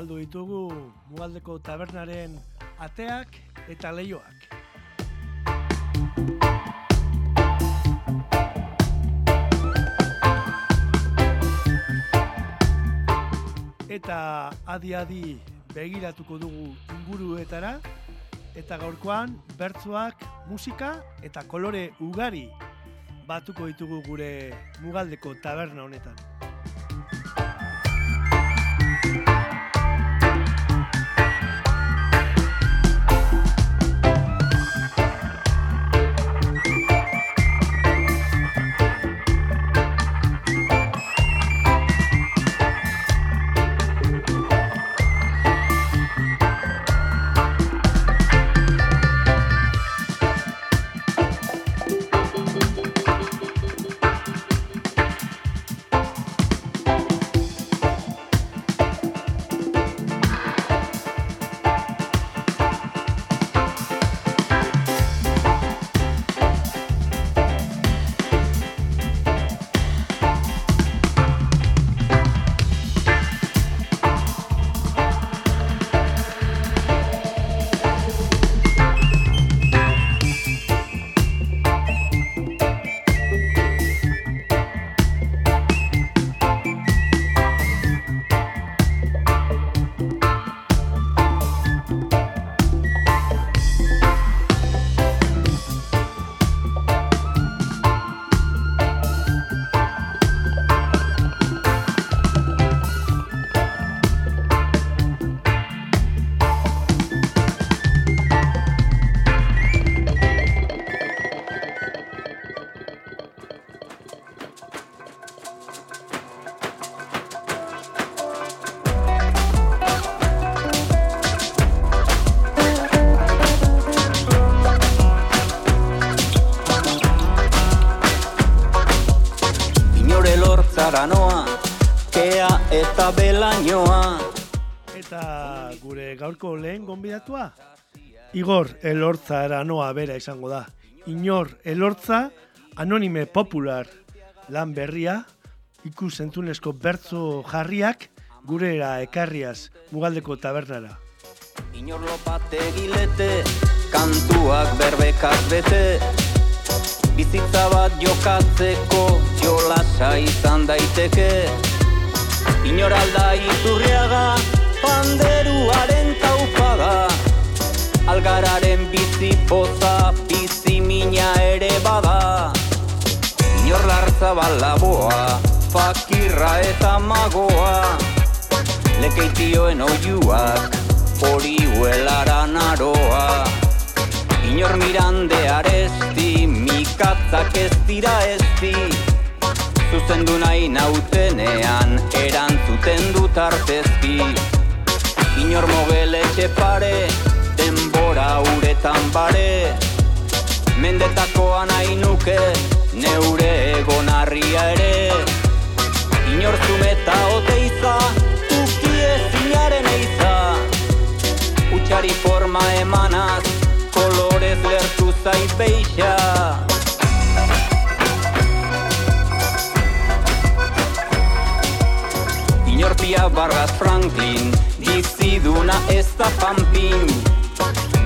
Zahaldu ditugu mugaldeko tabernaren ateak eta leioak. Eta adi-adi begiratuko dugu inguruetara eta gaurkoan bertsoak, musika eta kolore ugari batuko ditugu gure mugaldeko taberna honetan. Eta gure gaurko lehen gonbidatua Igor Elortza era noa bera izango da. Inor Elortza anonime popular lan berria ikus entzunezko bertzo jarriak gurera ekarriaz mugaldeko tabernara. Inor lopate gilete, kantuak berbekak bete, bizitza bat jokatzeko jolasa izan daiteke, Inor alda iturriaga panderuaren taupada? Algararen bizi poza bizi mina ere bada. Inor lartza balaboa fakirra eta magoa. Lekeitioen oiuak hori huelara naroa. Inor mirande aresti mikatzak ez dira esti. Zuzendu nahi nautenean erantzuten dut artezki. Inor mogeletxe pare, denbora uretan bare. Mendetakoa nahi nuke, neure egonarria ere. Inor zumeta oteiza, tukie zinaren eiza. Utsari forma emanaz, kolorez lertu zaipeixa Inortia Vargas Franklin Biziduna ez da pampin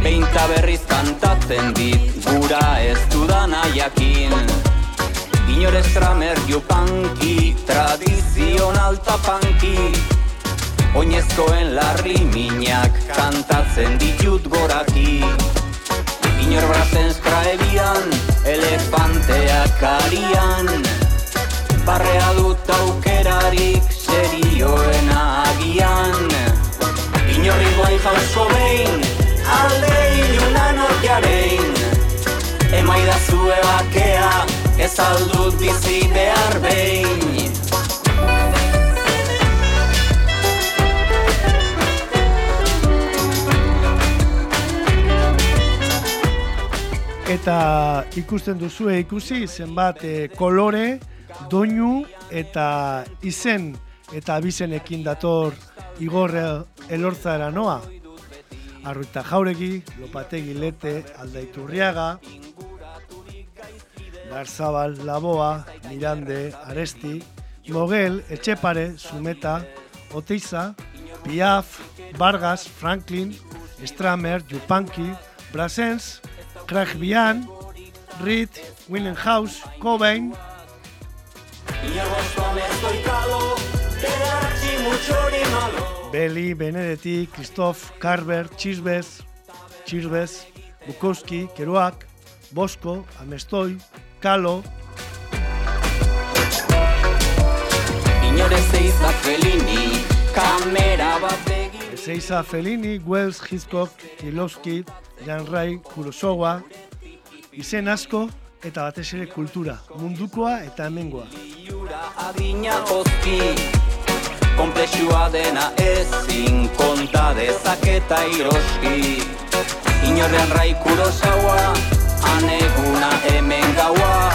Beinta berriz kantatzen dit Gura ez dudana jakin. Inor estramer jupanki Tradizional tapanki Oinezkoen larri minak Kantatzen ditut goraki. Inor brazen skraebian Elefanteak arian Barrea dut aukerarik Jausko behin, alde ilunan orkiarein Emaida zue bakea, ez aldut bizi behar behin. Eta ikusten duzue ikusi zenbat e, kolore, doinu eta izen eta abizenekin dator Igor Elortza noa. Arruita jauregi, lopategi lete, aldaiturriaga, Garzabal, Laboa, Mirande, Aresti, Mogel, Etxepare, Zumeta, Oteiza, Piaf, Vargas, Franklin, Stramer, Jupanki, Brassens, Craig Bian, Reed, Willenhaus, Cobain, Beli, Benedetti, Christoph, Carver, Chisbez, Chisbez, Bukowski, Kerouac, Bosco, Amestoi, Kalo, Inore zeiza felini, kamera bat begin Ezeiza Fellini, Wells, Hitchcock, Kilowski, Jan Ray, Kurosawa, izen asko eta batez ere kultura, mundukoa eta hemengoa. Adina Komplexua dena ezin konta dezaketa iroski Inorrean rai kurosaua Aneguna hemen gaua.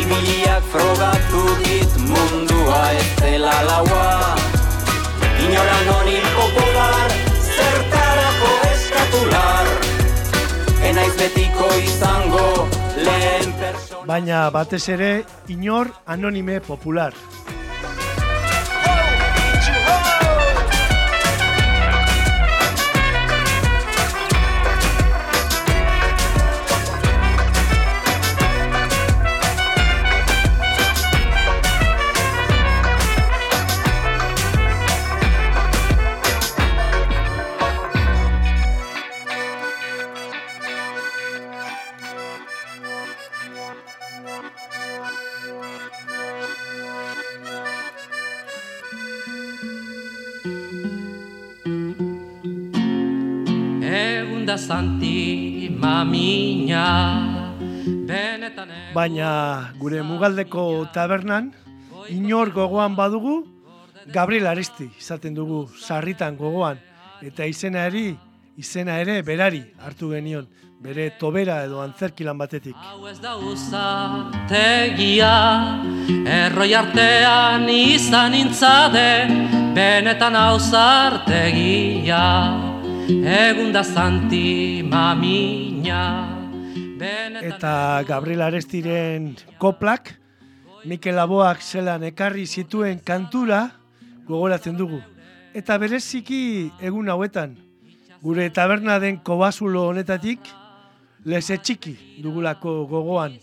Ibiliak frogatu dit mundua ez dela laua. Inoran honi popular Zertarako eskatular. Enaiz betiko izango lehen persona Baina batez ere inor anonime popular. Mamina Benetan Baina gure mugaldeko tabernan, inor gogoan badugu, Gabriel Aresti izaten dugu sarritan gogoan, eta izena eri, izena ere berari hartu genion, bere tobera edo antzerkilan batetik. Hau ez da uzategia Erroi artean izan intzade Benetan hau zartegia Egun da zanti mamina Eta Gabriel Arestiren koplak, Mikel Aboak zelan ekarri zituen kantura gogoratzen dugu. Eta bereziki egun hauetan, gure taberna den kobazulo honetatik, leze txiki dugulako gogoan.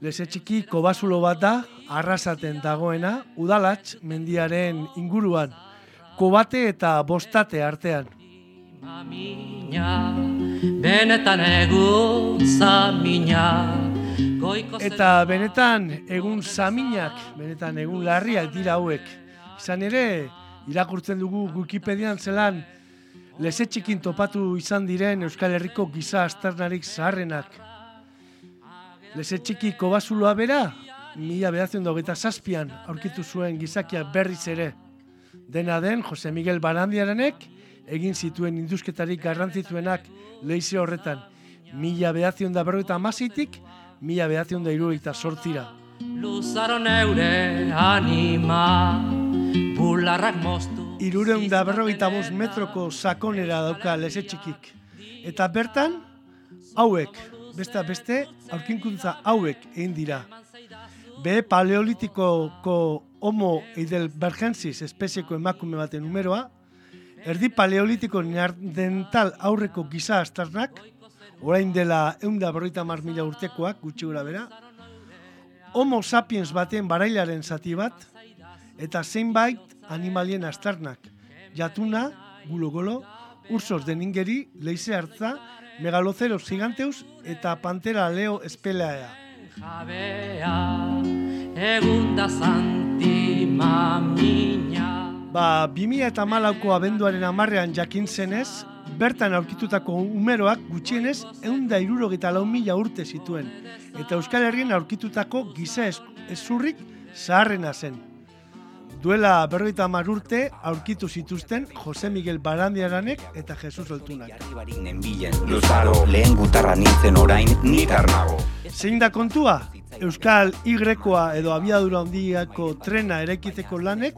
Leze txiki kobazulo bat da, arrasaten dagoena, udalatz mendiaren inguruan, kobate eta bostate artean. Benetan egun Eta benetan egun saminak, benetan egun larriak dira hauek. Izan ere, irakurtzen dugu Wikipedian zelan leze txikin topatu izan diren Euskal Herriko giza astarnarik zaharrenak. Leze txiki kobazuloa bera, mila behatzen hogeita zazpian aurkitu zuen gizakiak berriz ere. Dena den, Jose Miguel Barandiaranek egin zituen induzketarik garrantzituenak leize horretan. Mila behatzen da berroita amazitik, mila behatzen da irurogeita sortzira. Luzaro neure anima Bularrak moztu Irureun da berrogeita bost metroko sakonera dauka leze txikik. Eta bertan, hauek, beste beste, aurkinkuntza hauek egin dira. Be paleolitikoko homo heidelbergensis espezieko emakume baten numeroa, erdi paleolitiko neandertal aurreko giza astarnak, orain dela eunda berroita mar mila urtekoak, gutxi gura bera, homo sapiens baten barailaren zati bat, eta zeinbait animalien astarnak, jatuna, gulo-golo, ursos deningeri, leize hartza, megaloceros giganteus eta pantera leo espelea. Jabea Egun da zanti mamina Ba, 2000 eta malauko abenduaren amarrean jakin zenez, bertan aurkitutako umeroak gutxienez eunda irurogeita lau mila urte zituen, eta Euskal Herrien aurkitutako giza ez- ezurrik zaharrena zen. Duela berroita hamar urte aurkitu zituzten Jose Miguel Barandiaranek eta Jesus Oltunak. Luzaro lehen gutarra nintzen orain nitar nago Zein da kontua? Euskal Y-koa edo abiadura handiako trena erekiteko lanek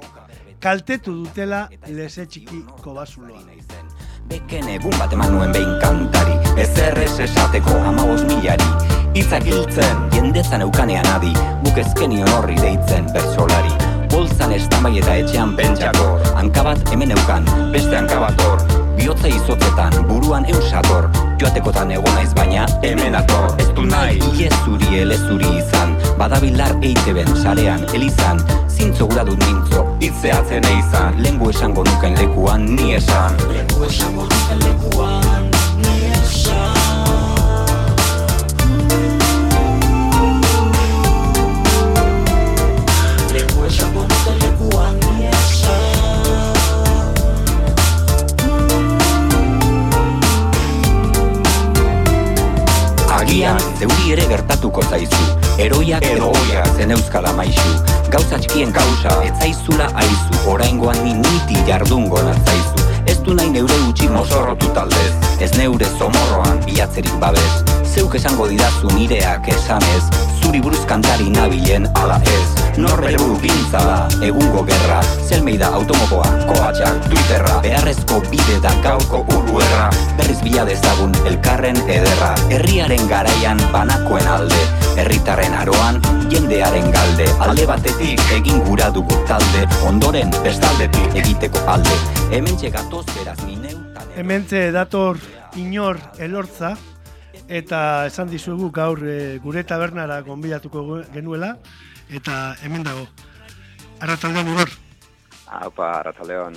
kaltetu dutela leze txiki kobazuloa. Beken egun bat eman nuen behin kantari. Ez esateko amabos milari. Itzak hiltzen, jendezan eukanean adi. Buk ezkenion horri deitzen bersolari Bolzan estamai eta etxean pentsakor. Hankabat hemen eukan, beste hankabat hor. Izotzetan, buruan eusator Joatekotan egon naiz baina, hemen ator. Ez du nahi, iezuri elezuri izan Badabilar eiteben, sarean, elizan Zintzo gura dut mintzo, itzeatzen eizan Lengu esango nuken lekuan, ni esan. Lengu esango nuken lekuan, zeuri ere gertatuko zaizu. Eroiak edo oiak. zen euskala maizu Gauza txikien kausa, ez zaizula aizu. Oraingoan ni niti jardungo natzaizu Ez du nahi neure utxi mozorrotu taldez. Ez neure zomorroan bilatzerik babez Zeuk esango didazu nireak esanez Zuri buruz kantari nabilen ala ez. Norbere buru pintza da, egungo gerra Zelmeida automoboa, koatxak, twitterra. Beharrezko bide da gaurko urruerra Berriz bila dezagun elkarren ederra. Herriaren garaian banakoen alde Herritarren aroan, jendearen galde. Alde batetik egin gura dugu talde Ondoren bestaldetik egiteko alde. Hemen gatoz beraz ni neu ta neu. Hementze dator inor elortza, eta esan dizuegu gaur e, gure tabernara gonbidatuko genuela, eta hemen dago. Arrataldean igor, Apa, Arrataleon.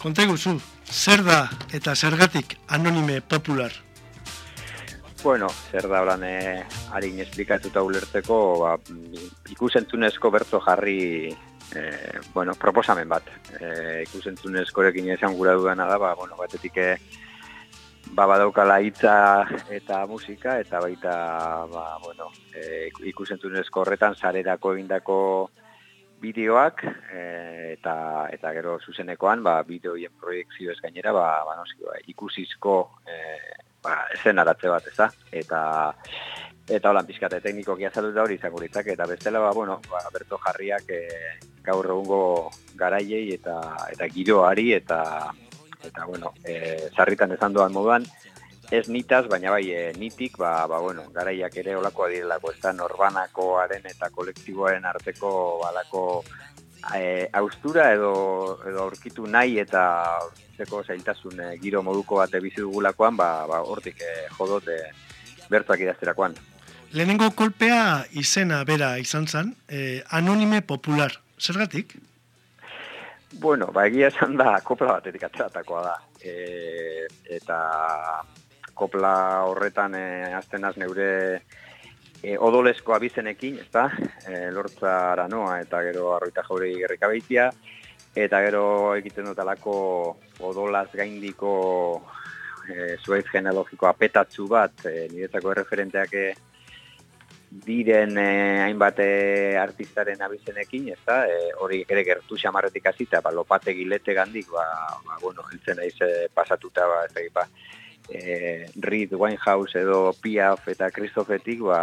konta iguzu, zer da eta zergatik anonime popular? Bueno, zer da horan eh, harin esplikatuta ulertzeko, ba, ikusentzunezko bertso jarri eh, bueno, proposamen bat. Eh, ikusentzunezkorekin esan gura dudana da, ba, bueno, batetik eh, ba, badaukala hitza eta musika, eta baita, ba, bueno, eh, ikusentzunezko horretan sarerako egindako bideoak eh, eta eta gero zuzenekoan ba bideoien proiekzioez gainera ba, ba, noski, ba ikusizko eh, ba eszenaratze bat, ezta? Eta eta holan pizkate teknikoki azalduta hori izango litzake eta bestela ba bueno, ba Berto Jarriak eh, gaur egungo garaiei eta eta giroari eta eta bueno, eh sarritan esan doan moduan ez nitaz, baina bai e, nitik, ba, ba, bueno, garaiak ere olakoa direlako, ez da norbanakoaren eta kolektiboaren arteko balako e, austura edo, edo aurkitu nahi eta zeko zailtasun e, giro moduko bat bizi dugulakoan, ba, ba, hortik e, jodot e, bertuak idazterakoan. Lehenengo kolpea izena bera izan zen, e, anonime popular. Zergatik? Bueno, ba, egia esan da, kopla batetik atzeratakoa da. E, eta kopla horretan e, aztenaz neure e, odolesko abizenekin, ezta? E, lortza aranoa eta gero arroita jaure gerrikabeitia, eta gero egiten dut alako odolaz gaindiko e, zuaiz genealogikoa petatzu bat, e, niretzako erreferenteak e, diren eh, hainbat eh, artistaren abizenekin, ez da, eh, hori ere gertu xamarretik hasita, ba, lopate gilete gandik, ba, ba, bueno, hiltzen naiz eh, pasatuta, ba, ez ba, eh, Reed Winehouse edo Piaf eta Kristofetik, ba,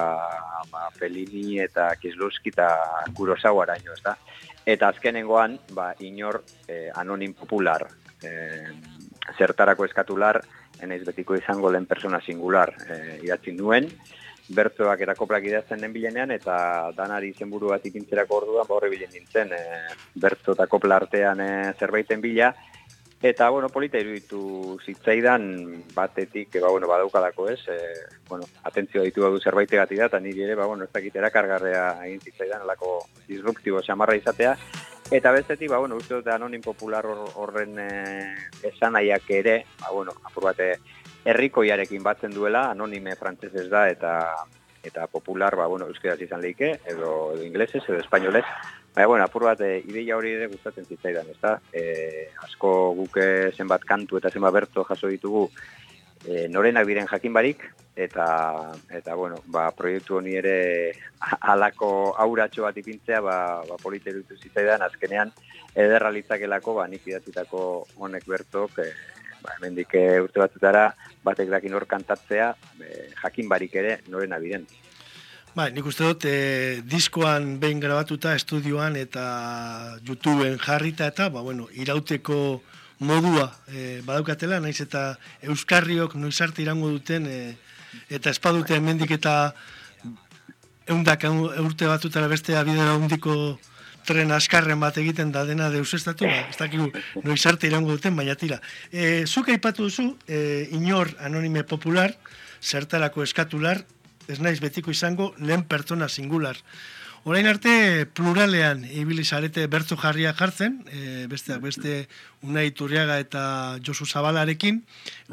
ba, Fellini eta Kieslowski eta Kurosawa araño, ez da. Eta azkenengoan, ba, inor eh, anonim popular, eh, zertarako eskatular, enaiz betiko izango lehen persona singular eh, idatzi nuen, bertsoak erakoplak idazten den bilenean, eta danari izenburu bat ipintzerako orduan, ba horre bilen nintzen, e, bertso eta kopla artean e, zerbaiten bila, eta, bueno, polita iruditu zitzaidan batetik, e, ba, bueno, badaukalako ez, e, bueno, atentzioa ditu badu zerbaitegatik da, eta niri ere, ba, bueno, ez dakit erakargarrea egin zitzaidan, alako disruptibo xamarra izatea, Eta bestetik, ba, bueno, uste dut anonim popular hor- horren e, esanaiak ere, ba, bueno, apur bate herrikoiarekin batzen duela, anonime frantsesez da eta eta popular, ba, bueno, euskeraz izan leike, edo, edo inglesez, edo espainolez. Baina, bueno, apur bat, e, ideia hori ere gustatzen zitzaidan, ezta? E, asko guke zenbat kantu eta zenbat bertso jaso ditugu e, norenak diren jakin barik, eta, eta bueno, ba, proiektu honi ere alako auratxo bat ipintzea, ba, ba polite zitzaidan, azkenean ederra litzakelako, ba, nik idatzitako honek bertok, e, ba, hemendik e, urte batzutara, batek dakin hor kantatzea, e, jakin barik ere norena biren. Bai, nik uste dut, e, diskoan behin grabatuta estudioan eta YouTubeen jarrita eta, ba, bueno, irauteko modua e, badaukatela, naiz eta Euskarriok noiz arte irango duten, e, eta espadute hemendik eta eundak urte batutara beste abidera handiko tren askarren bat egiten da dena deus estatu, ba, ez dakigu noiz arte irango duten, baina tira. E, zuk aipatu duzu, e, inor anonime popular, zertarako eskatular, ez naiz betiko izango, lehen pertsona singular. Orain arte pluralean ibili zarete bertzo jarria jartzen, e, besteak beste Unai Turriaga eta Josu Zabalarekin,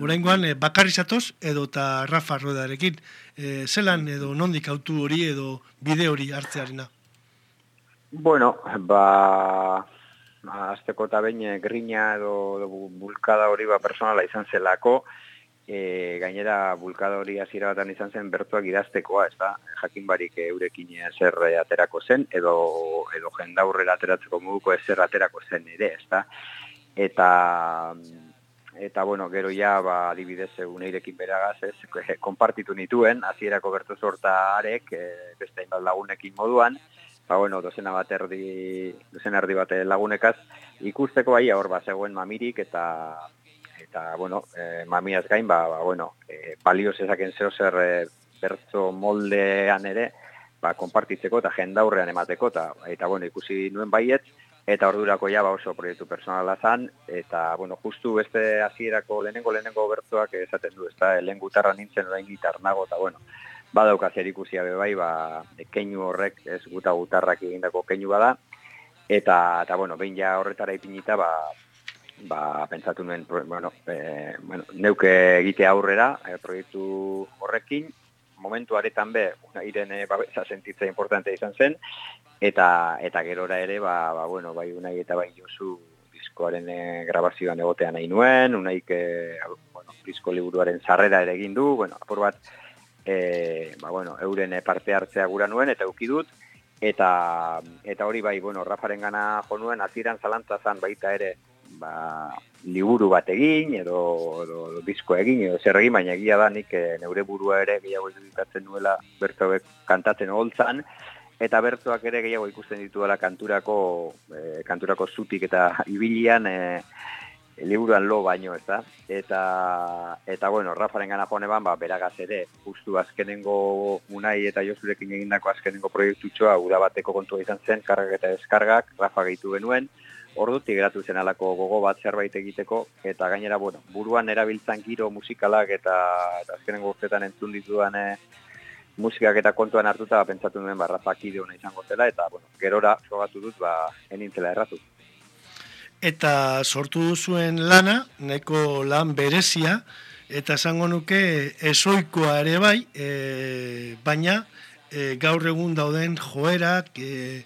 oraingoan e, bakarri zatoz edo eta Rafa Ruedarekin. E, zelan edo nondik autu hori edo bide hori hartzearena? Bueno, ba, azteko eta bain grina edo, edo bulkada hori ba personala izan zelako, e, gainera bulkada hori hasiera batan izan zen bertuak idaztekoa, ez da, jakin barik eurekin zer aterako zen, edo, edo jendaurrera ateratzeko moduko ezer aterako zen ere, ez da, eta eta bueno, gero ja, ba, adibidez, uneirekin beragaz, ez, konpartitu nituen, hasierako bertu sorta arek, e, beste lagunekin moduan, ba, bueno, dozena bat erdi, dozena erdi bat lagunekaz, ikusteko bai, hor, ba, zegoen mamirik, eta, eta, bueno, e, mamiaz gain, ba, ba bueno, e, balio zezaken zeo zer e, bertzo moldean ere, ba, konpartitzeko eta jendaurrean emateko, eta, eta, bueno, ikusi nuen baiet, eta ordurako ja ba oso proiektu personala zan, eta, bueno, justu beste hasierako lehenengo lehenengo bertzoak esaten du, ez da, lehen gutarra nintzen orain gitar nago, eta, bueno, badauka zer ikusia bai, ba, keinu horrek, ez guta gutarrak egindako keinu bada, eta, eta bueno, behin ja horretara ipinita, ba, ba, pentsatu nuen, bueno, e, bueno, neuke egite aurrera, e, proiektu horrekin, momentu aretan be, una, irene babesa sentitza importante izan zen, eta eta gerora ere, ba, ba, bueno, bai unai eta bai josu diskoaren e, grabazioan egotean nahi nuen, unaik, e, bueno, disko liburuaren sarrera ere egin du, bueno, apur bat, e, ba, bueno, euren parte hartzea gura nuen, eta eukidut, eta eta hori bai, bueno, Rafaren gana jo nuen, aziran zalantza zan baita ere, ba, liburu bat egin, edo, edo, edo disko egin, edo zer egin, baina egia da nik e, neure burua ere gehiago irudikatzen nuela bertzoek kantatzen holtzan, eta bertzoak ere gehiago ikusten dituela kanturako, e, kanturako zutik eta ibilian, e, liburuan lo baino, ez da? Eta, eta bueno, Rafaren gana joan eban, ba, beragaz ere, justu azkenengo unai eta jozurekin egindako azkenengo proiektutxoa, uda bateko kontua izan zen, kargak eta deskargak, Rafa gehitu genuen, ordutik geratu zen alako gogo bat zerbait egiteko, eta gainera, bueno, buruan erabiltzan giro musikalak eta, eta azkenengo urtetan entzun ditudan eh, musikak eta kontuan hartuta, pentsatu nuen, ba, Rafa kideona izango zela, eta, bueno, gerora, sogatu dut, ba, enintzela erratu eta sortu duzuen lana, neko lan berezia, eta esango nuke esoikoa ere bai, e, baina e, gaur egun dauden joerak, e,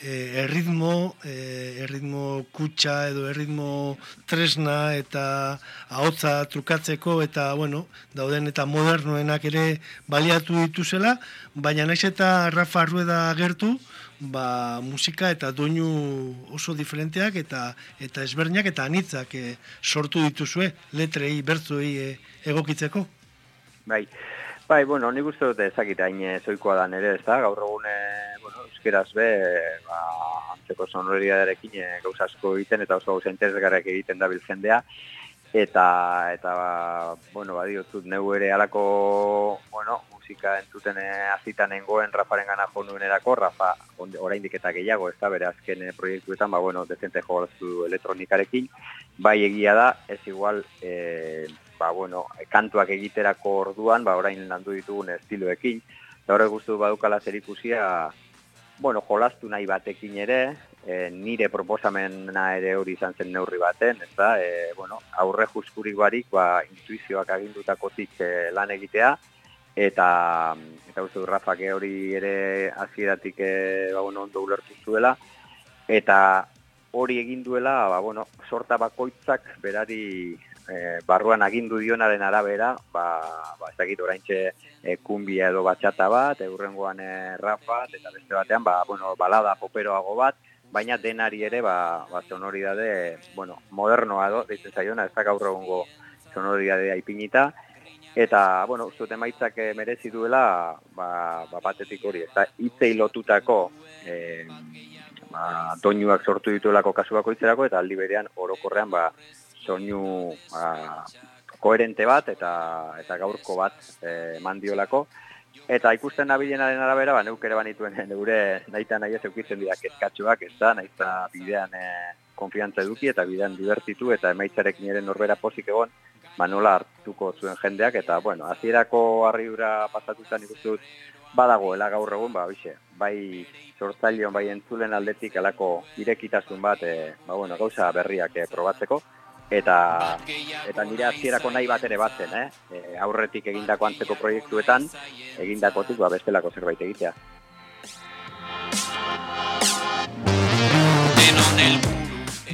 e, erritmo, e, erritmo kutsa edo erritmo tresna eta ahotza trukatzeko eta bueno, dauden eta modernoenak ere baliatu dituzela, baina naiz eta Rafa Rueda gertu, ba, musika eta doinu oso diferenteak eta eta ezberdinak eta anitzak e, sortu dituzue letrei bertzuei e, egokitzeko. Bai. Bai, bueno, nik uste dute ezakit hain zoikoa da nere, ez da, gaur egun, bueno, euskeraz be, ba, antzeko sonoria darekin e, gauza asko egiten, eta oso gauza interesgarrak egiten da jendea, eta, eta, ba, bueno, ba, diotzut, neu ere alako, bueno, musika entzuten eh, azitan nengoen Rafaren gana jo nuen erako, Rafa oraindik eta gehiago, ez da, bere azken eh, proiektuetan, ba, bueno, dezente jogaztu elektronikarekin, bai egia da, ez igual, e, ba, bueno, kantuak egiterako orduan, ba, orain landu ditugun estiloekin, eta horrek guztu badukala zer ikusia, bueno, jolastu nahi batekin ere, e, nire proposamena ere hori izan zen neurri baten, ez da, e, bueno, aurre juskurik barik, ba, intuizioak agindutakotik e, lan egitea, eta eta uste Rafak hori ere hasieratik e, ba, bueno, ondo ulertu zuela. Eta hori egin duela ba, bueno, sorta bakoitzak berari e, barruan agindu dionaren arabera ba, ba ez dakit oraintxe e, kumbia edo batxata bat eurrengoan e, Rafa eta beste batean ba, bueno, balada poperoago bat baina denari ere ba, ba sonoridade bueno, modernoa do, deitzen zaiona, ez da gaur egongo sonoridadea ipinita, Eta, bueno, uste emaitzak eh, merezi duela, ba, ba batetik hori, eta hitzei lotutako e, ba, doinuak sortu dituelako kasubako itzerako, eta aldi berean orokorrean ba, soinu ba, koherente bat eta eta gaurko bat e, mandiolako. Eta ikusten nabilenaren arabera, ba, neuk ere banituen neure naita nahi ez eukitzen dira kezkatxoak, ez da, nahi bidean e, konfiantza eduki eta bidean dibertitu eta emaitzarek nire norbera pozik egon, ba, nola hartuko zuen jendeak, eta, bueno, azierako harriura pasatutan ikustut badagoela gaur egun, ba, bixe, bai sortzailion, bai entzulen aldetik alako irekitasun bat, e, ba, bueno, gauza berriak e, probatzeko, eta eta nire azierako nahi bat ere batzen, eh? E, aurretik egindako antzeko proiektuetan, egindakotik ba, bestelako zerbait egitea.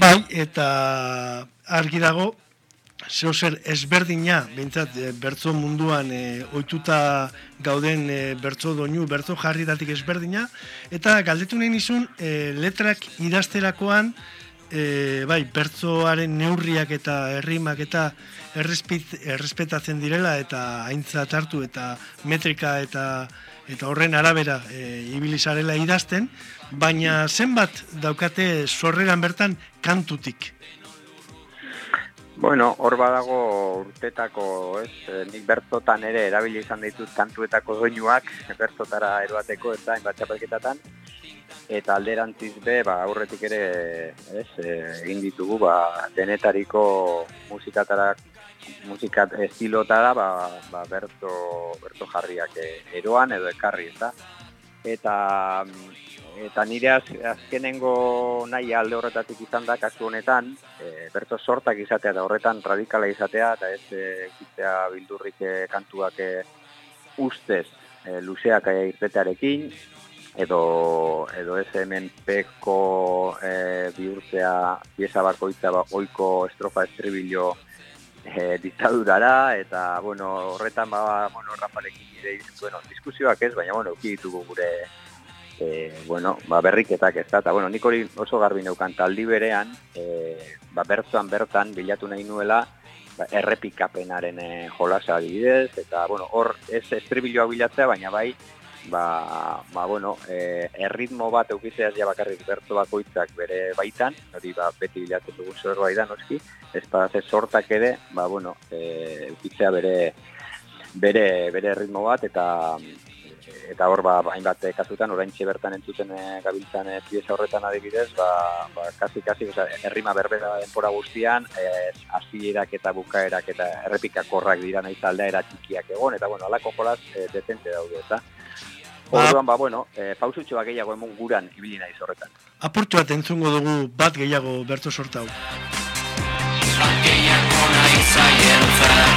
Bai, eta argi dago, zeo zer ezberdina, bintzat, e, bertzo munduan e, oituta gauden e, bertzo doinu, bertzo jarri datik ezberdina, eta galdetu nahi nizun, e, letrak idazterakoan, e, bai, bertzoaren neurriak eta herrimak eta errespetatzen direla eta aintzat hartu eta metrika eta eta horren arabera e, ibilizarela idazten, baina zenbat daukate sorreran bertan kantutik? Bueno, hor badago urtetako, ez, e, nik bertzotan ere erabili izan ditut kantuetako doinuak, bertzotara eroateko, ez da, inbatxapelketatan, eta alderantziz be, ba, aurretik ere, ez, e, egin ditugu, ba, denetariko musikatara, musikat estilotara, ba, ba, berto, berto jarriak e, eroan edo ekarri, eta eta eta nire az, azkenengo nahi alde horretatik izan da kasu honetan, e, berto sortak izatea da horretan radikala izatea, eta ez e, bildurrik e, kantuak e, ustez e, luzeak e, irtetearekin, edo edo ez hemen peko e, bihurtzea pieza bakoitza ba, oiko estrofa estribillo e, diktadurara eta bueno, horretan ba, bueno, Rafarekin ere bueno, diskusioak ez, baina bueno, ditugu gure e, bueno, ba, berriketak ez da, eta bueno, nik hori oso garbi neukan. Taldi berean e, ba, bertzuan bertan bilatu nahi nuela ba, errepikapenaren e, jolasa adibidez, eta bueno, hor ez estribilloa bilatzea, baina bai ba, ba bueno, e, erritmo bat eukitzeaz ja bakarrik bertu bakoitzak bere baitan, hori ba, beti bilatzen dugun zerbait da noski, ez ze sortak ere, ba, bueno, e, eukitzea bere, bere, bere erritmo bat, eta eta hor ba hainbat kasutan oraintxe bertan entzuten e, gabiltzan e, pieza horretan adibidez ba ba kasi kasi o herrima berbera denpora guztian eh hasierak eta bukaerak eta errepikakorrak dira naiz aldaera txikiak egon eta bueno alako jolas e, detente daude eta Ba, Orduan, ba, bueno, e, pausutxo bat gehiago emun guran ibili nahi zorretan. Apurtu bat entzungo dugu bat gehiago berto sortau. Bat gehiago nahi zaientzat,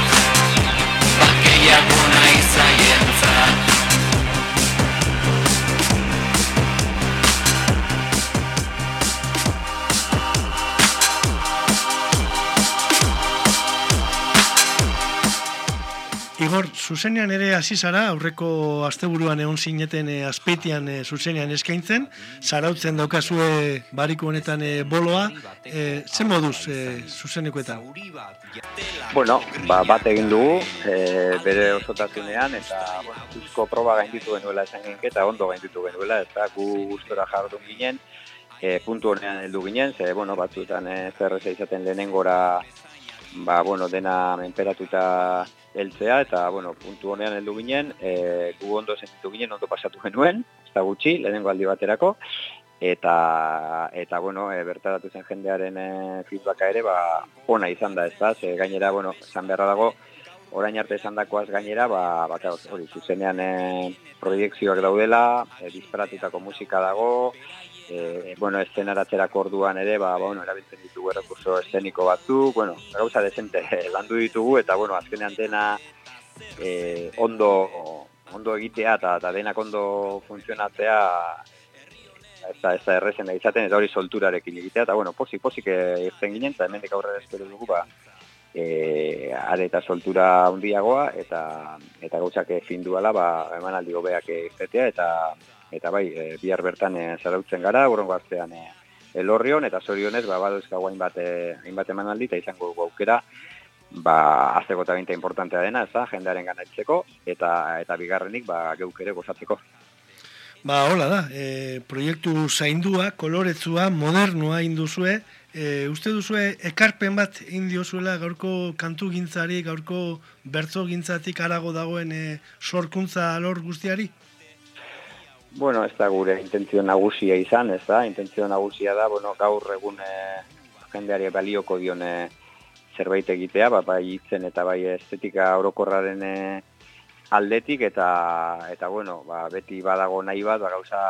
zuzenean ere hasi zara, aurreko asteburuan egon zineten e, azpeitian e, zuzenean eskaintzen, zarautzen daukazue bariko honetan e, boloa, e, zen moduz e, zuzenekoetan? Bueno, ba, bat egin dugu, e, bere osotasunean, eta bueno, zuzko proba gainditu genuela esan eta ondo gainditu genuela, eta gu gustora jardun ginen, e, puntu honean heldu ginen, ze, bueno, batzutan e, izaten lehenengora, ba, bueno, dena menperatuta heltzea eta bueno, puntu honean heldu ginen, e, gu ondo sentitu ginen, ondo pasatu genuen, ez gutxi, lehenengo aldi baterako, eta, eta bueno, e, bertaratu zen jendearen e, feedbacka ere, ba, ona izan da, ez da, ze gainera, bueno, izan beharra dago, orain arte esan dakoaz gainera, ba, ba hori, zuzenean e, proiektzioak daudela, e, musika dago, e, bueno, eszenaratzerako orduan ere, ba, bueno, erabiltzen ditugu errekurso eszeniko batzuk, bueno, gauza desente landu ditugu, eta, bueno, azkenean dena e, ondo, ondo egitea eta, eta denak ondo funtzionatzea ez da, ez da errezen izaten, eta hori solturarekin egitea, eta, bueno, pozik, pozik irten ginen, eta hemen aurrera espero dugu, ba, e, are eta soltura handiagoa eta eta gauzak fin duela ba emanaldi hobeak izetea eta eta bai, e, bihar bertan e, zarautzen gara, urrengo artean e, elorrion, eta zorionez, ba, badu ezka guain bat, e, bat eman aldi, eta izango aukera, ba, azteko eta binta importantea dena, ez da, jendearen ganaitzeko, eta, eta bigarrenik, ba, geukere gozatzeko. Ba, hola da, e, proiektu zaindua, koloretzua, modernua induzue, E, uste duzue ekarpen bat indiozuela gaurko kantu gintzari, gaurko bertzo gintzatik arago dagoen e, sorkuntza alor guztiari? Bueno, ez da gure intentzio nagusia izan, ez da? Intentzio nagusia da, bueno, gaur egun e, jendeari balioko dione zerbait egitea, ba, bai hitzen eta bai estetika orokorraren e, aldetik eta eta bueno, ba, beti badago nahi bat, ba, gauza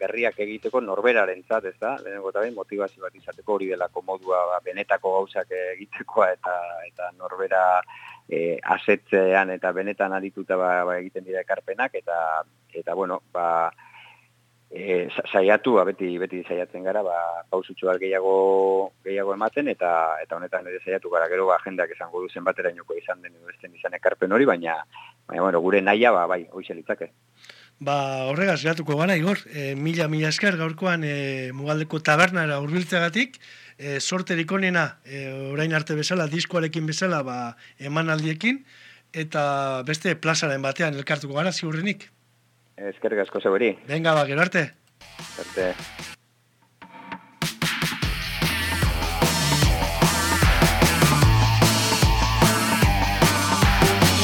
berriak egiteko norberarentzat, ez da? Lehenengo eta motivazio bat izateko hori delako modua ba, benetako gauzak egitekoa eta eta norbera e, asetzean eta benetan adituta ba, ba, egiten dira ekarpenak eta eta bueno, ba, e, saiatu, ba, beti, beti saiatzen gara, ba, pausutxo gehiago, gehiago ematen, eta eta honetan ere saiatu gara, gero ba, jendeak esango duzen batera inoko izan den edo esten izan ekarpen hori, baina, baina bueno, gure naia, ba, bai, hoxe litzake. Ba, horregaz, gatuko gara, Igor, e, mila, mila esker, gaurkoan e, mugaldeko tabernara urbiltzagatik, e, sorterik onena, e, orain arte bezala, diskoarekin bezala, ba, emanaldiekin, eta beste plazaren batean elkartuko gara, ziurrenik. Ezkerrik asko zeberi. Venga, ba, gero arte. Arte.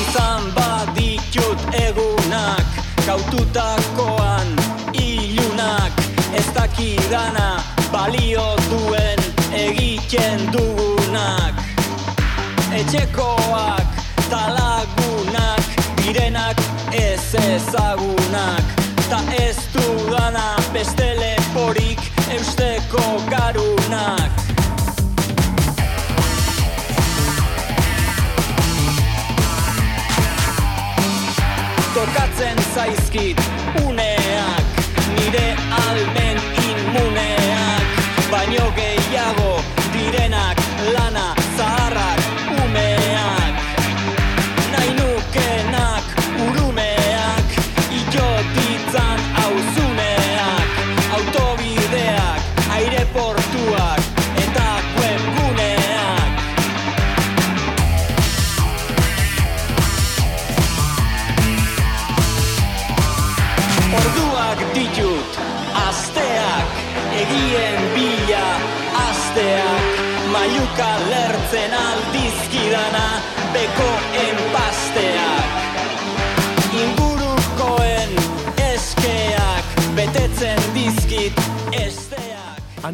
Izan baditut egunak, kaututakoan ilunak, ez dakidana balio duen egiten dugunak. Etxekoak, talagunak, ez ezagunak Ta ez dudana beste leporik eusteko garunak. Tokatzen zaizkit uneak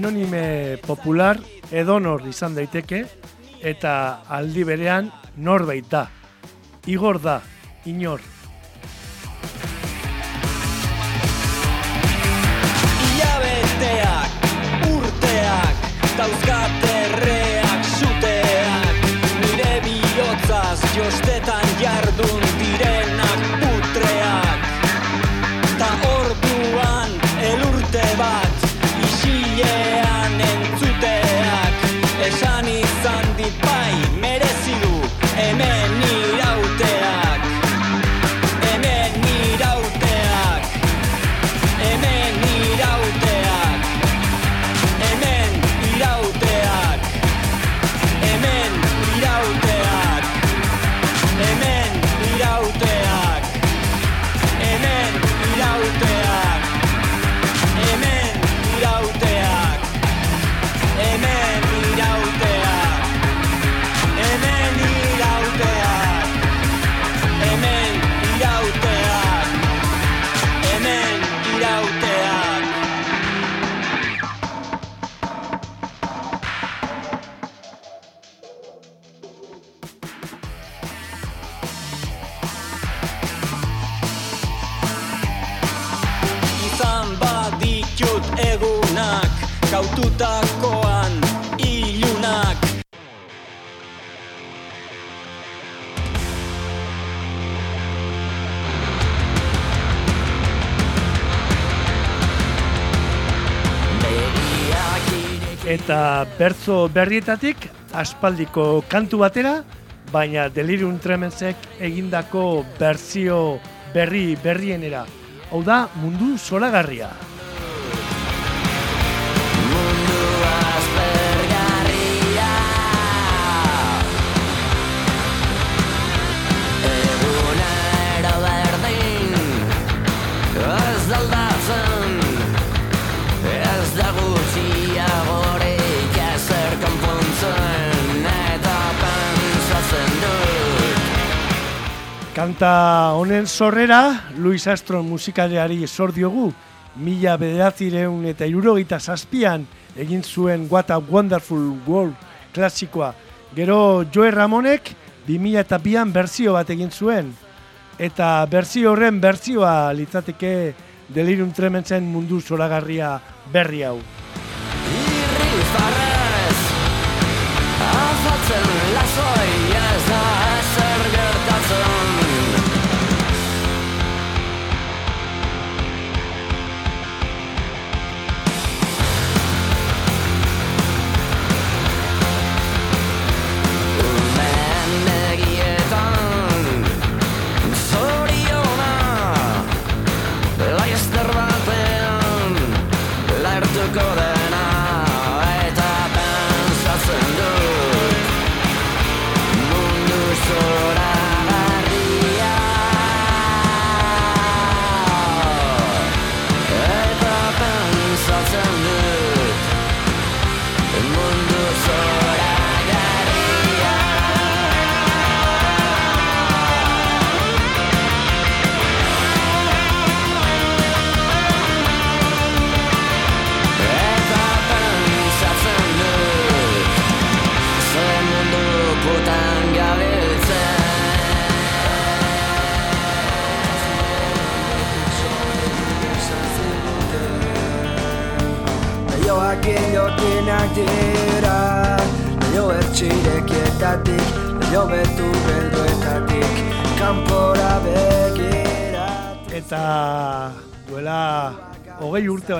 Anonime popular edonor izan daiteke, eta aldi berean norbait da. Igor da, inor. Ilabeteak, urteak, dauzkaterreak, suteak Nire bihotzaz jostetan Eta bertzo berrietatik aspaldiko kantu batera, baina Delirium Tremensek egindako berzio berri berrienera. Hau da mundu zoragarria. Kanta honen sorrera, Luis Astro musikaleari sor diogu, mila bederatzireun eta irurogeita zazpian egin zuen What a Wonderful World klasikoa. Gero Joe Ramonek 2000 eta bian berzio bat egin zuen. Eta berzio horren berzioa litzateke delirium trementzen mundu zoragarria berri hau. Irri farrez Azatzen lazoi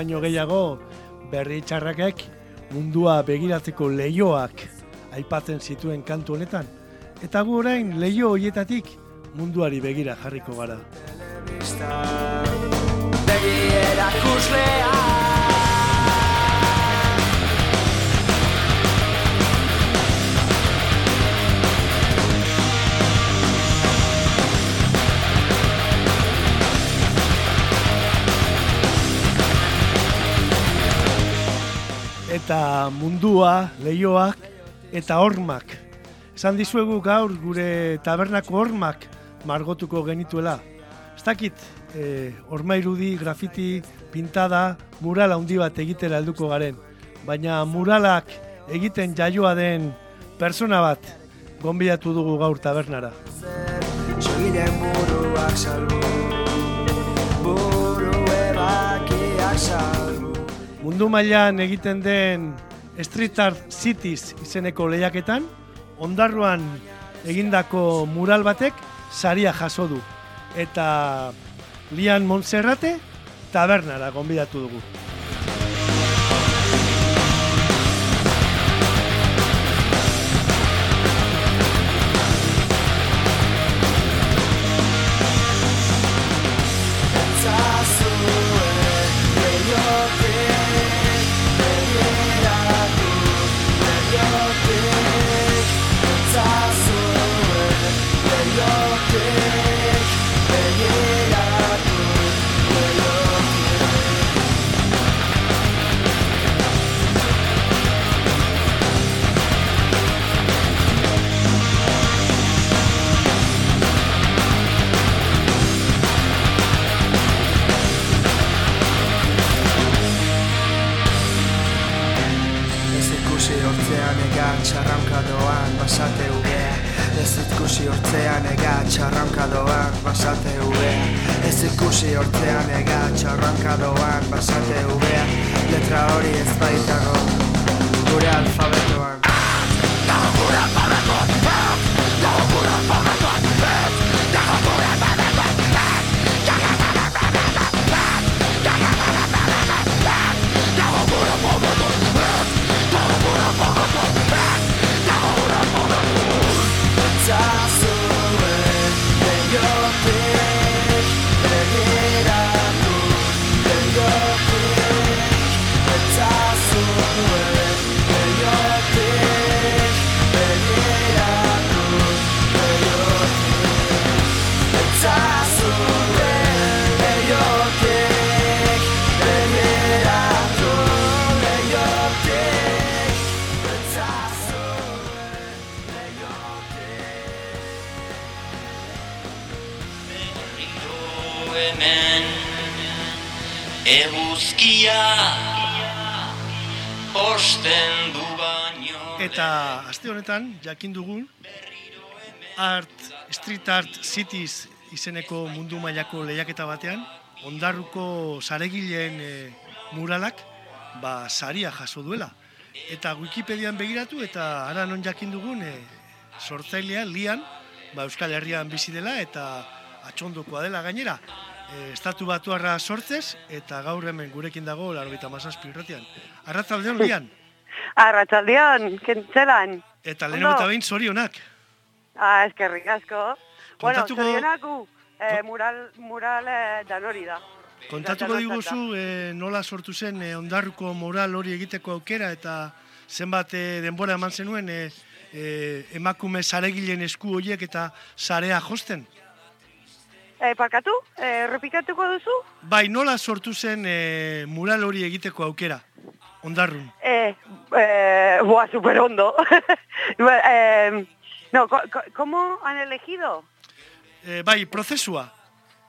baino gehiago berri txarrakek mundua begiratzeko leioak aipatzen zituen kantu honetan. Eta gu orain leio hoietatik munduari begira jarriko gara. Begi erakuslea Eta mundua, leioak eta hormak. Esan dizuegu gaur gure tabernako hormak margotuko genituela. Ez dakit, e, horma irudi, grafiti, pintada, mural handi bat egitera helduko garen. Baina muralak egiten jaioa den persona bat gonbidatu dugu gaur tabernara. zer buruak salbu Buru ebakiak salbu Mundu mailan egiten den Street Art Cities izeneko lehiaketan, ondarruan egindako mural batek saria jaso du. Eta Lian Montserrate tabernara gonbidatu dugu. Honetan jakin dugun Art Street Art Cities izeneko mundu mailako lehiaketa batean ondarruko saregileen e, muralak ba saria jaso duela. Eta Wikipedian begiratu eta ara non jakin dugun e, sortzailea Lian ba Euskal Herrian bizi dela eta atxondokoa dela gainera. E, estatu batuarra sortzez eta gaur hemen gurekin dago 97 irratian. Arratzaldeon Lian Arratxaldeon, kentzelan. Eta lehenengo eta behin zorionak. Ah, eskerrik asko. Bueno, Kontatuko- zorionaku, eh, mural, mural eh, dan hori da. Kontatuko diguzu e, nola sortu zen e, ondarruko moral hori egiteko aukera eta zenbat e, denbora eman zenuen e, e, emakume zaregilen esku horiek eta sarea josten. Eh, parkatu, eh, errepikatuko duzu? Bai, nola sortu zen e, mural hori egiteko aukera, ondarrun. Eh, eh, buah, super hondo. eh, no, co- co- ¿cómo han elegido? E, bai, prozesua.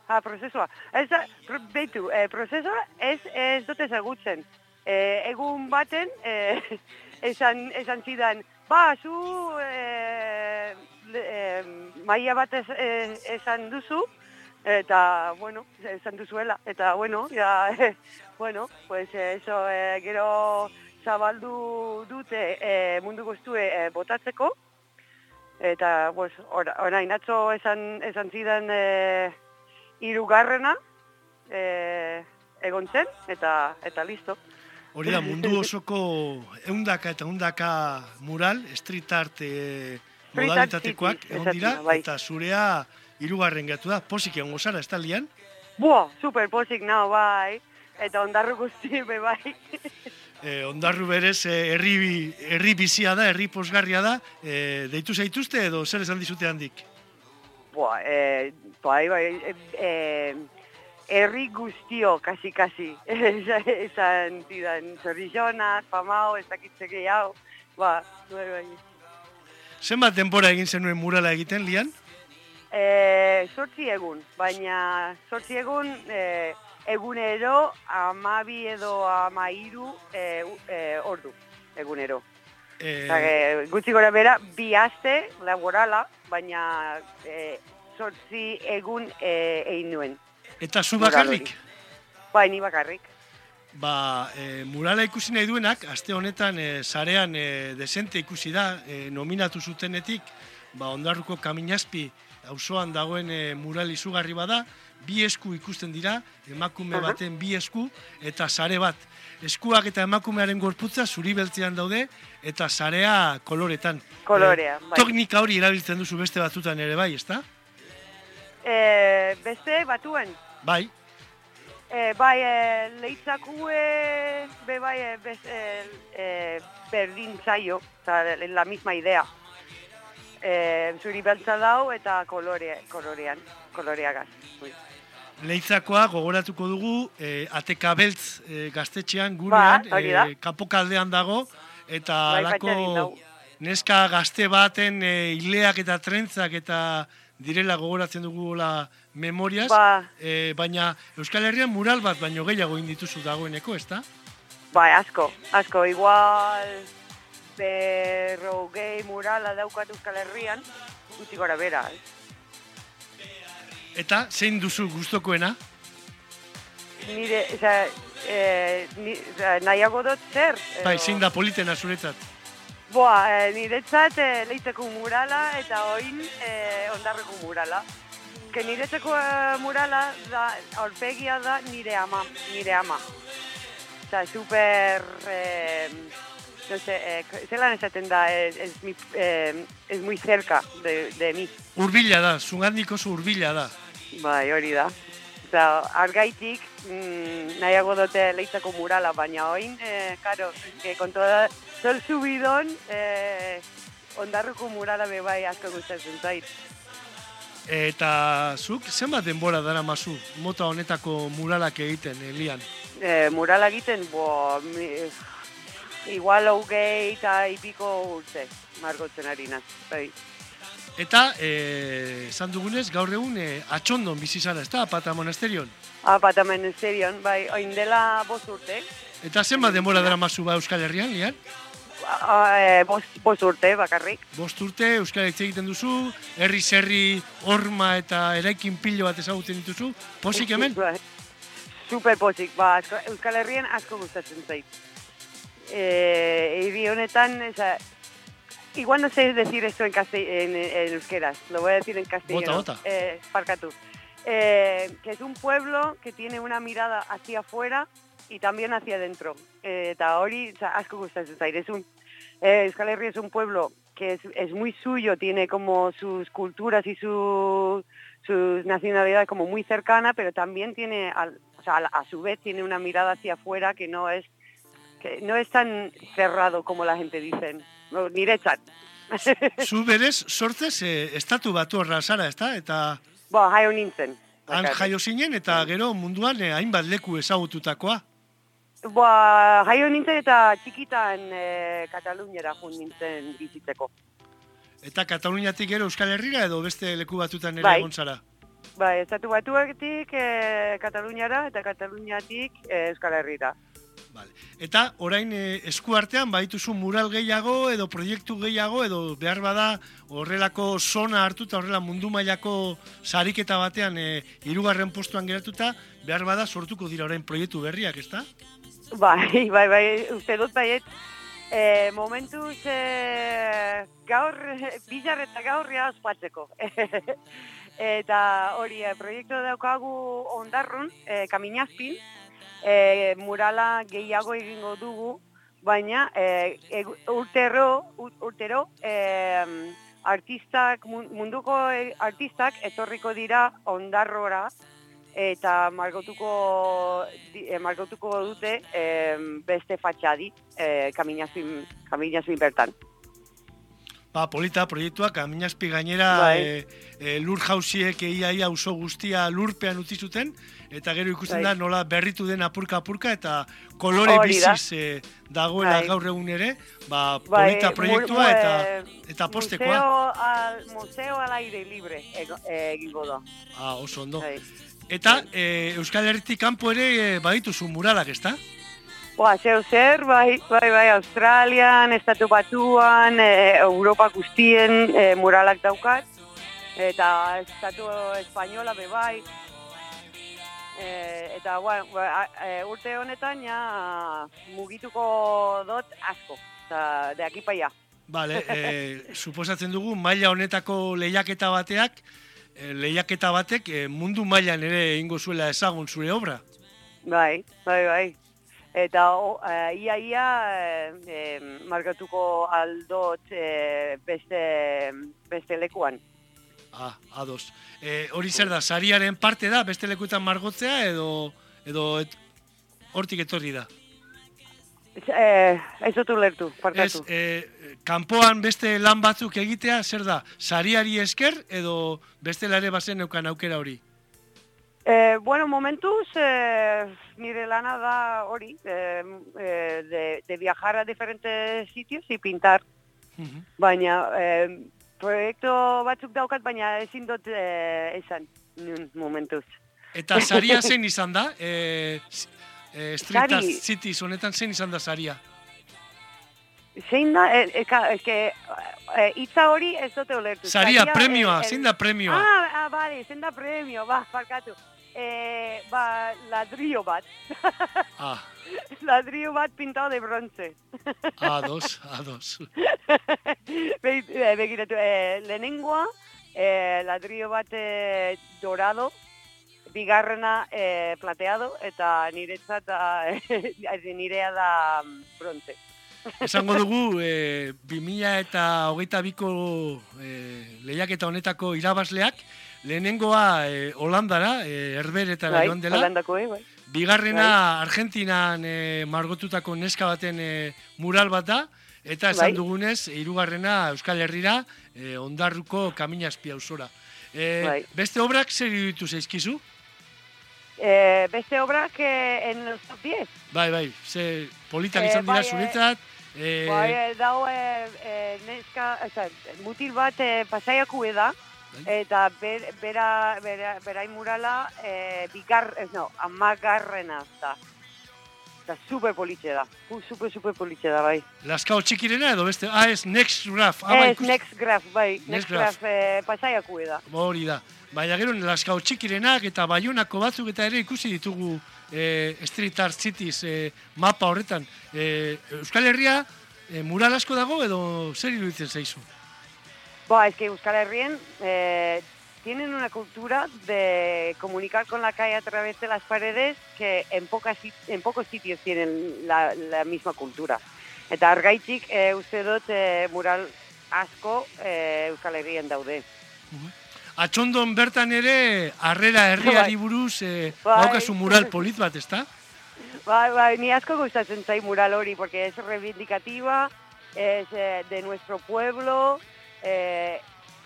Ah, prozesua. Ez da, beitu, eh, prozesua ez, ez dute ezagutzen. Eh, egun baten, eh, esan, esan zidan, ba, zu eh, eh, maia bat ez, eh, esan duzu, eta, bueno, esan duzuela, eta, bueno, ja, bueno, pues eh, eso, eh, gero zabaldu dute eh, mundu guztue eh, botatzeko, eta, pues, ora- orain atzo esan, esan zidan, eh, hirugarrena eh, egon zen eta eta listo. Hori da, mundu osoko eundaka eta eundaka mural, street art e, modalitatekoak egon dira, bai. eta zurea hirugarren gatu da, posik egongo zara, ez da lian? Buah, super pozik nao bai, eta ondarru guzti be bai. E, ondarru berez, e, herri, herri bizia da, herri posgarria da, e, deitu zaituzte edo zer esan dizute handik? Buah, eh, bai, bai, eh, eh, herri guztio, kasi, kasi. Esan zidan, zorrizonak, pamao, ez dakitze gehiago, ba, bai, bai. Zenbat denbora egin zenuen murala egiten, lian? E, sortzi egun, baina sortzi egun e, egunero amabi edo amairu e, u- e, ordu, egunero. E, Eta, e, gutxi gora bera, bi aste laborala, baina e, sortzi egun e, egin nuen. eta zu bakarrik? Bai, ni bakarrik. Ba, e, murala ikusi nahi duenak, aste honetan e, sarean e, desente ikusi da, e, nominatu zutenetik, ba, ondarruko kaminazpi auzoan dagoen e, mural izugarri bada, bi esku ikusten dira, emakume baten bi esku, eta sare bat. Eskuak eta emakumearen gorputza zuri beltzean daude, eta sarea koloretan. Kolorea, E, bai. Teknika hori erabiltzen duzu beste batzutan ere bai, ezta? E, beste batuen, Bai, E, bai, e, leitzakue, be bai, bez, e, e, berdin zaio, la misma idea. E, zuri beltza dau eta kolore, kolorean, koloreagaz. Leitzakoa gogoratuko dugu, e, ateka beltz e, gaztetxean gurean, Ba, da. e, kapokaldean dago, eta Bai, fatxarin dau. neska gazte baten e, hileak eta trentzak eta direla gogoratzen dugula memoriaz, Ba. e, baina Euskal Herrian mural bat baino gehiago egin dituzu dagoeneko, ezta? Bai, asko, asko, igual berrogei murala daukat Euskal Herrian, gutxi gora bera. eh. Eta zein duzu gustokoena? Nire, oza, e, ni, oza, nahiago dut zer. Bai, zein da politena zuretzat? Boa, e, niretzat e, leitzeko murala eta oin e, ondarreko murala. Que niretzeko e, murala da, aurpegia da nire ama, nire ama. Osa, super, e, no sé, e, zelan esaten da, es, es, mi, e, es muy cerca de, de mi. Urbila da, zungandik oso urbila da. Bai, hori da. Osa, argaitik mm, nahiago dute leitzako murala, baina oin, eh, karo, que con toda, todo el subidón, eh, ondarruko murala be bai asko gustatzen zait. Eta zuk zenbat denbora dara mazu mota honetako muralak egiten, Elian? Eh, murala egiten, bo, mi, igual hogei eta ipiko urte, margotzen ari naz. Bai. Eta, eh, esan dugunez, gaur egun eh, atxondon bizi zara, ez da, Apata Monasterion. Apata ministerion, bai, oin dela bost urte. Eta zenbat denbora dara mazu ba Euskal Herrian, lian? E, bost, bost urte bakarrik. Bost urte, Euskal hitz egiten duzu, herri zerri, horma eta eraikin pilo bat ezagutzen dituzu, posik hemen? Bai. Super pozik, ba, Euskal Herrian asko gustatzen zait. Eh, hiri honetan, esa, igual no sé decir esto en, castell en, en lo voy a decir en castellano. Bota, bota. Eh, parcatú. Eh, que es un pueblo que tiene una mirada hacia afuera y también hacia adentro. Eh, eta hori, asko gustatzen zait. Es un, eh, Euskal Herria es un pueblo que es, es muy suyo, tiene como sus culturas y su, sus nacionalidades como muy cercana, pero también tiene, al, o sea, a, a su vez tiene una mirada hacia afuera que no es que no es tan cerrado como la gente dice. No, niretzat. Zu berez, sortzez, eh, estatu batu horra zara, ez da? Eta Ba, jaio nintzen. han jaio zinen, eta gero munduan eh, hainbat leku ezagututakoa. Ba, jaio nintzen eta txikitan e, Kataluniara jun nintzen bizitzeko. Eta Kataluniatik gero Euskal Herrira edo beste leku batutan ere Bai. egon zara. Ba, estatu batuatik e, Kataluniara eta Kataluniatik e, Euskal Herrira. Vale. Eta orain eh, eskuartean baituzu mural gehiago edo proiektu gehiago edo behar bada horrelako zona hartuta horrela mundu mailako sariketa batean eh, hirugarren postuan geratuta behar bada sortuko dira orain proiektu berriak, ezta? Bai, bai, bai, uste dut baiet, e, momentuz e, gaur, bizar eta gaurria ospatzeko. eta hori, e, proiektu daukagu ondarrun, e, kaminazpin, e, murala gehiago egingo dugu, baina e, egu- urtero, ur- urtero, e, artistak, mun- munduko e, artistak etorriko dira ondarrora, eta margotuko, eh, margotuko dute eh, beste fatxadi eh, kaminazpin, kaminazpin bertan. Ba, polita proiektuak, aminazpi gainera Bai. e, e, lur jauziek iaia auzo guztia lurpean utzi zuten, eta gero ikusten Bai. da nola berritu den apurka-apurka, eta kolore Hori da. biziz e, dagoela Bai. gaur egun ere, ba, Bai, polita mu- proiektua eta, eh, eta postekoa. Museo al, museo al aire libre eh, egingo da. Ah, oso ondo. Bai. Eta e, Euskal Herritik kanpo ere e, badituzu muralak, ezta? Boa, zeu zer, bai, bai, bai, Australian, Estatu Batuan, e, Europa guztien e, muralak daukat, eta Estatu Espainola be bai. E, eta, ba, a- e, urte honetan ja mugituko dot asko, eta de aquí pa allá. Bale, e, suposatzen dugu maila honetako lehiaketa bateak, lehiaketa batek mundu mailan ere egingo zuela ezagun zure obra. Bai, bai, bai. Eta o, e, ia e, markatuko aldot e, beste, beste lekuan. Ah, ados. E, hori zer da, sariaren parte da, beste lekutan margotzea edo edo et, hortik etorri da. E, ez dut ulertu, Ez, parkatu. e, kanpoan beste lan batzuk egitea, zer da, sariari esker edo bestela ere bazen neukan aukera hori. Eh, bueno, momentuz, eh, nire lana da hori, eh, eh, de, de viajar a diferentes sitios y pintar. Mhm. Baina, eh, proiektu batzuk daukat, baina ezin dut eh, esan, nun, momentuz. Eta saria zein izan da? E, e, Street Cities honetan zein izan da saria? Zein da, eka, eske, hitza hori ez dute ulertu. Saria, premioa, zein da premioa? Ah, ah, bale, zein da premio, ba, parkatu. Eh, ba, ladrillo bat. Ah, ladrillo bat pintado de bronce. ados, ados. Be- Begiratu, eh, lehenengoa, eh, ladrillo bat eh, dorado, bigarrena eh, plateado, eta niretzat eh, nirea da mm, bronce. Esango dugu, e, 2000 eta hogeita biko e, lehiaketa honetako irabazleak, lehenengoa e, Holandara, e, Herberetara Bai, joan dela, Holandako, eh, bai. bigarrena Argentinan e, margotutako neska baten e, mural bat da, eta esan Bai. dugunez, hirugarrena Euskal Herrira, e, ondarruko kaminazpi auzora. E, Bai. Beste obrak zer iruditu zaizkizu? Eh, beste obrak eh, en los top 10. Bai, bai, ze politak Eh, izan dira bai, eh, zuretzat, E, Bai, eh, dau e, e, neska, oza, mutil bat e, pasaiaku da, Bai. Eta ber, bera, bera, berai murala e, bigar, ez no, amagarrena da. Eta super politxe da, super, super politxe da, bai. Laskao txikirena edo beste, ah, ez Next Graph. Ah, bai, ez, next graph, bai, Next next, Graph. graph, e, pasaiaku da. Hori da. Baina gero Laskao txikirenak eta Baionako batzuk eta ere ikusi ditugu e, Street Art Cities e, mapa horretan. E, Euskal Herria e, mural asko dago edo zer iruditzen zaizu? Ba, es que Euskal Herrien eh, tienen una cultura de comunicar con la calle a través de las paredes que en, pocas, en pocos sitios tienen la, la misma cultura. Eta argaitik eh, uste dut eh, mural asko eh, Euskal Herrien daude. Atxondon bertan ere, herriari Bai. buruz, e, Bai. daukazu mural polit bat, ezta? Bai, bai, ni asko gustatzen zai mural hori, porque es reivindicativa, es de nuestro pueblo, eh,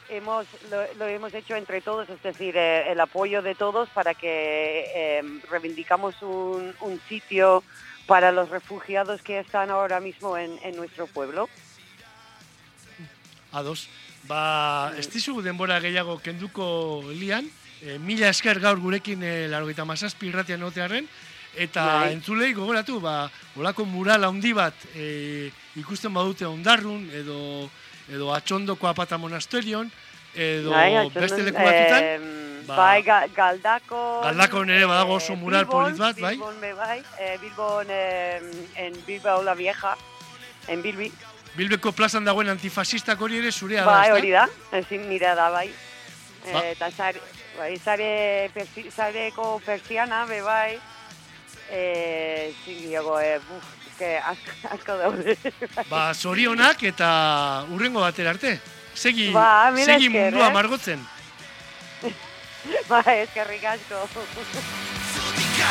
hemos, lo, lo hemos hecho entre todos, es decir, eh, el apoyo de todos para que eh, reivindicamos un, un sitio para los refugiados que están ahora mismo en, en nuestro pueblo. Ados. Ba, ez dizugu denbora gehiago kenduko lian, e, mila esker gaur gurekin e, larogeita mazazpi irratian otearen, eta Bai. entzulei gogoratu, ba, olako mural handi bat e, ikusten badute ondarrun, edo, edo atxondoko apata monasterion, edo Bai, atxondon, beste leku batutan, em, ba- bai, ga, galdako... Galdakon ere badago oso mural polit bat, bai? Bilbon, be, bai, eh, Bilbon, em, en Bilbao la Vieja, en Bilbi. Bilbeko plazan dagoen antifasistak hori ere zurea da, Bai, hori da, ezin nira da, bai. Ba- Eh, eta sare, bai, sare, persi, sareko persiana, be bai, eh, zingiago, eh, buf, eske asko, asko daude. Ba, zorionak eta urrengo batera arte. Segi, Ba, segi esker, mundua eh? margotzen. bai, eskerrik asko. Bakoitza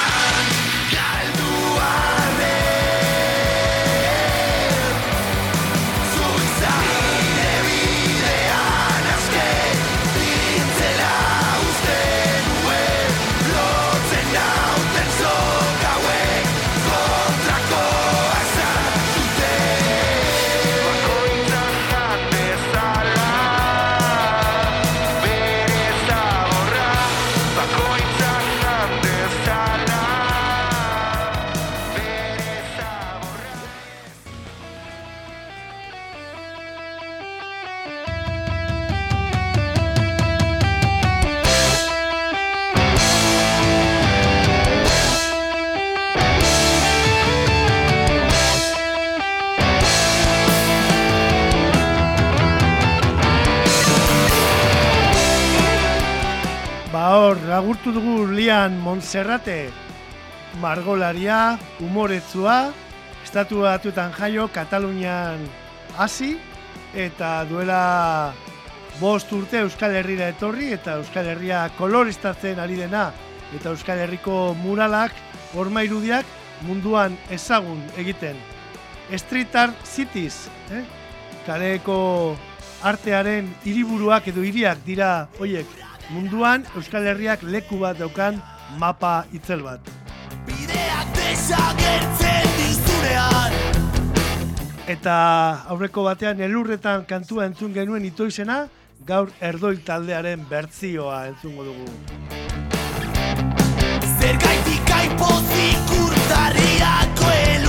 Montserrate, margolaria, umoretzua, estatu batuetan jaio, Katalunian hasi, eta duela bost urte Euskal Herrira etorri, eta Euskal Herria koloristatzen ari dena, eta Euskal Herriko muralak, horma irudiak, munduan ezagun egiten. Street Art Cities, eh? kaleko artearen hiriburuak edo hiriak dira hoiek munduan Euskal Herriak leku bat daukan mapa itzel bat. Bideak desagertzen dizunean Eta aurreko batean elurretan kantua entzun genuen itoizena, gaur erdoi taldearen bertzioa entzungo dugu. Zergaitik aipozik urtarriako elurra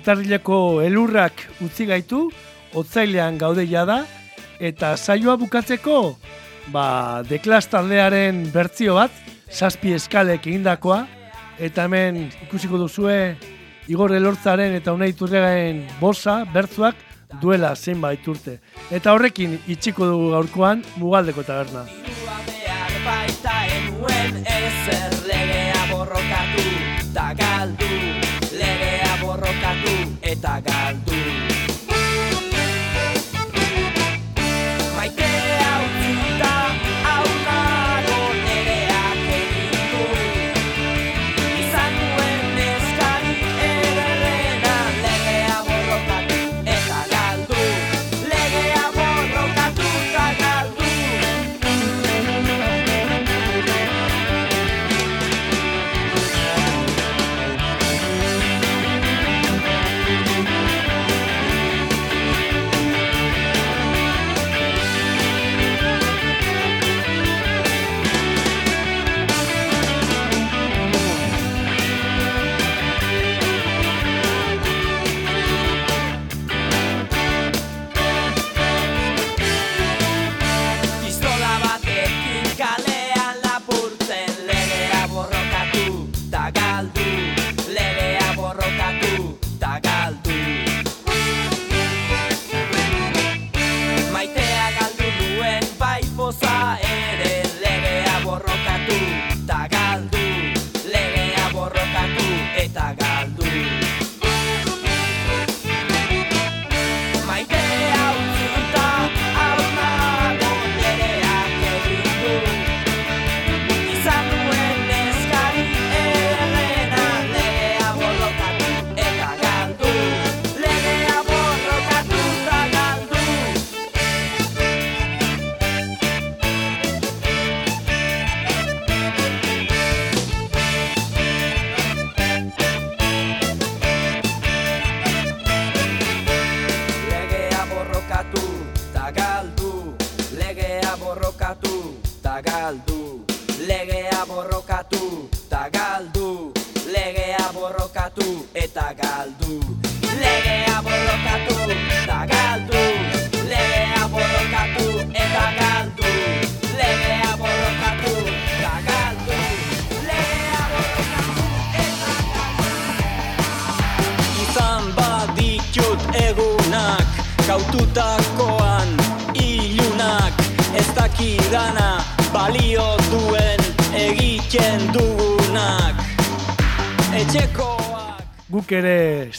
urtarrileko elurrak utzi gaitu, otzailean gaudeia da, eta saioa bukatzeko, ba, deklas taldearen bertzio bat, zazpi eskalek egindakoa, eta hemen ikusiko duzue Igor Elortzaren eta Unai Turregaren bosa, bertzuak, duela zenbait urte. Eta horrekin itxiko dugu gaurkoan mugaldeko taberna. Baita enuen ezer legea borrokatu eta galdu eta galdu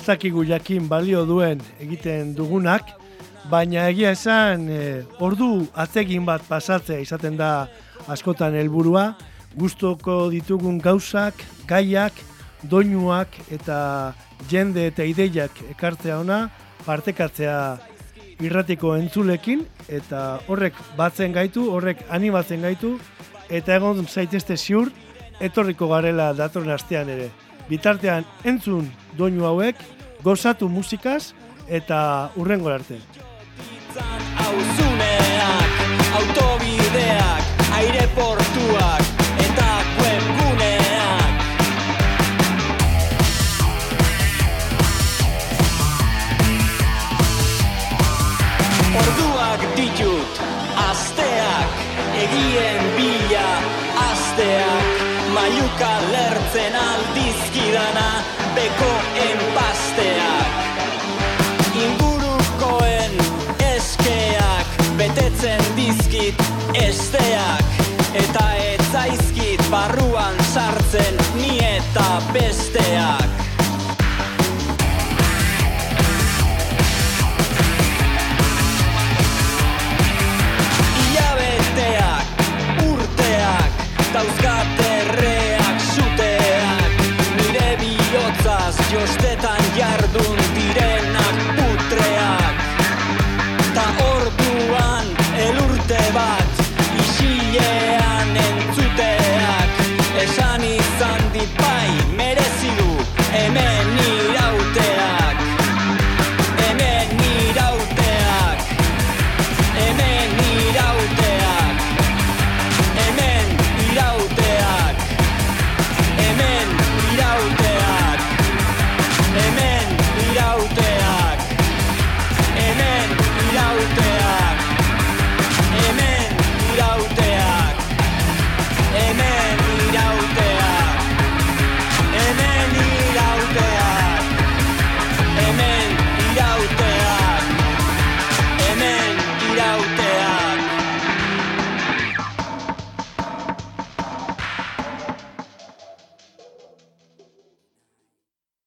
dakigu jakin balio duen egiten dugunak, baina egia esan e, ordu atzegin bat pasatzea izaten da askotan helburua, gustoko ditugun gauzak, gaiak, doinuak eta jende eta ideiak ekartzea ona, partekatzea irratiko entzulekin eta horrek batzen gaitu, horrek animatzen gaitu eta egon zaitezte ziur etorriko garela datorren astean ere. Bitartean entzun doinu hauek, gozatu musikaz eta urrengo arte. izan